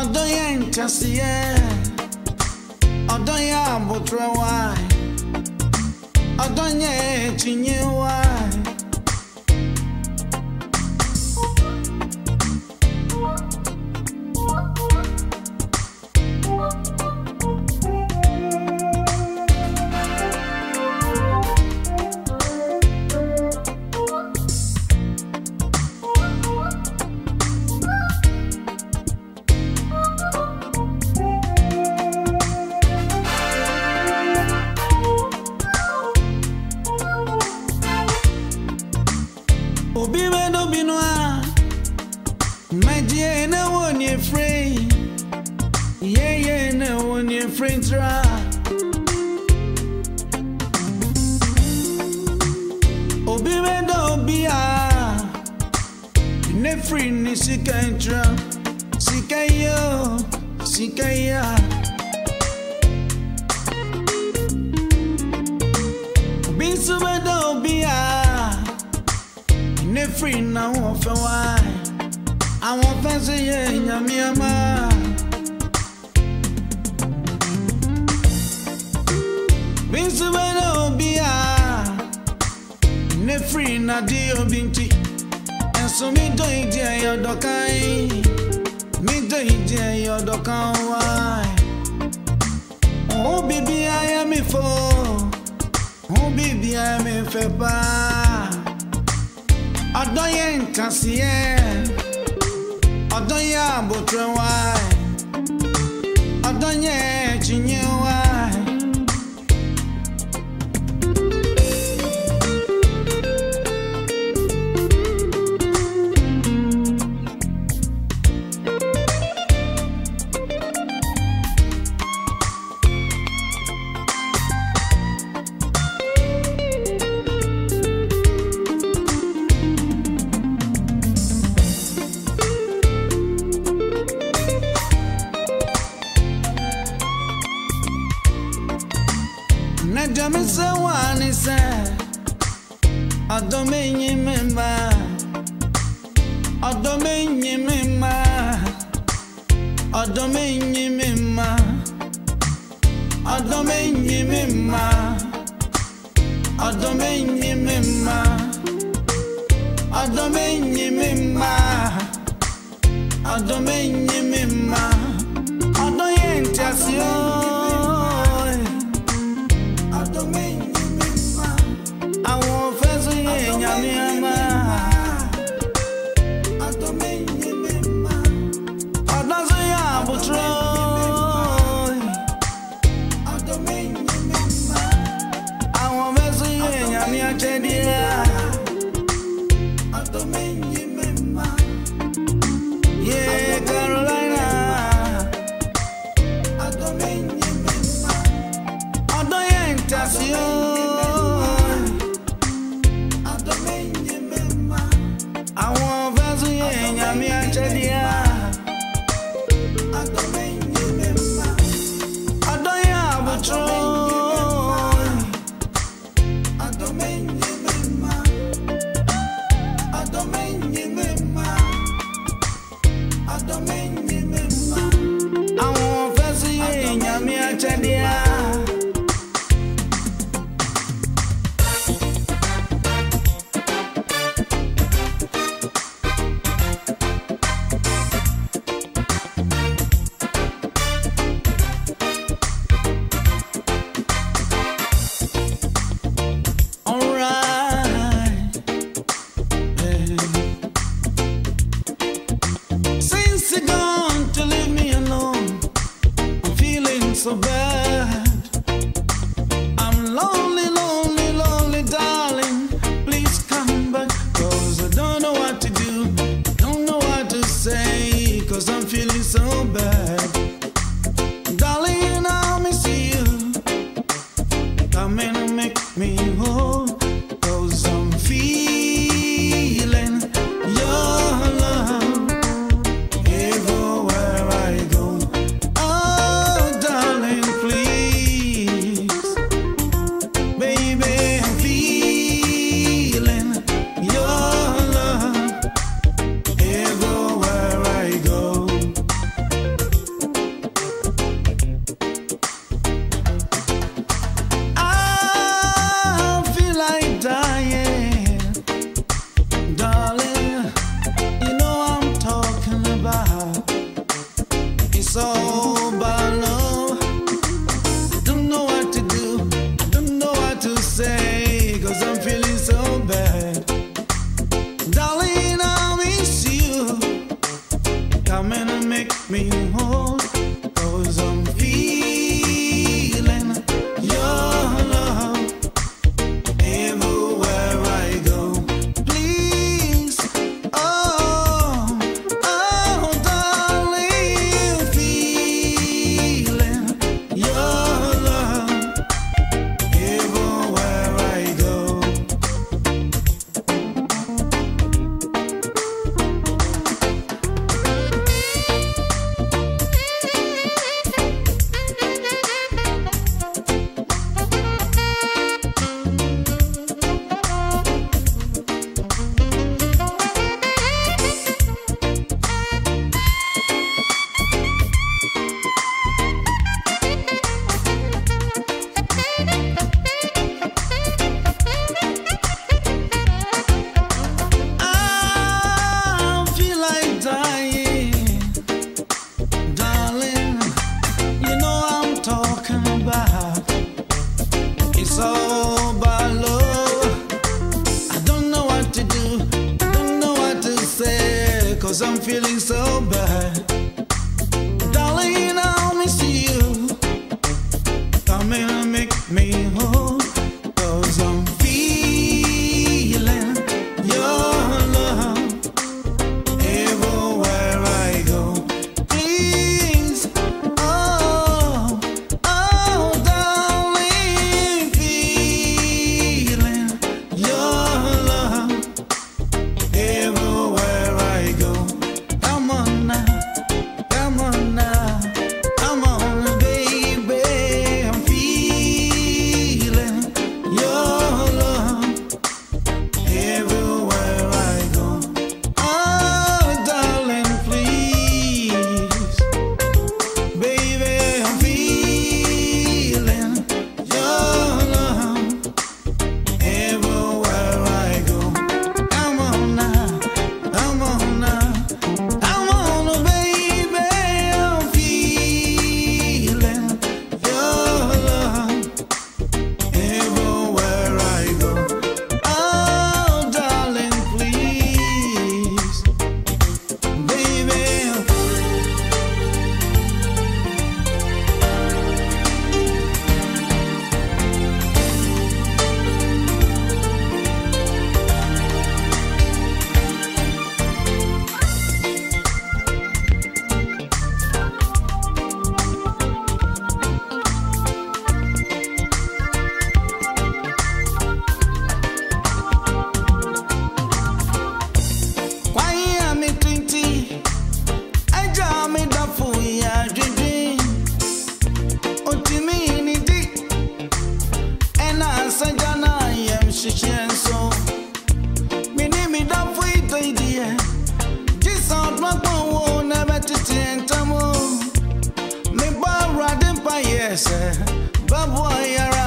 ọdọ yẹ nkyasi yẹ ọdọ yẹ abotire wa ọdọ ni sika intra sika yo sika ya bin so be do bia ne free na won fe wa awon fe se ye nyame ama bin so be do bia ne free na di obinti so mi do ije yodo kai mi do ije yodo kan wa oh baby i am in for oh baby i am in for ba ọdọ yẹn nkan si yẹ ọdọ yẹn àbòtúrẹ wa ọdọ enyi mi mma ọdọm enyi mi mma ọdọm enyi mi mma ọdọm enyi mi mma ọdọm enyi mi mma ọdọ yẹn ntẹ si ooo. No innocent, but boy, you're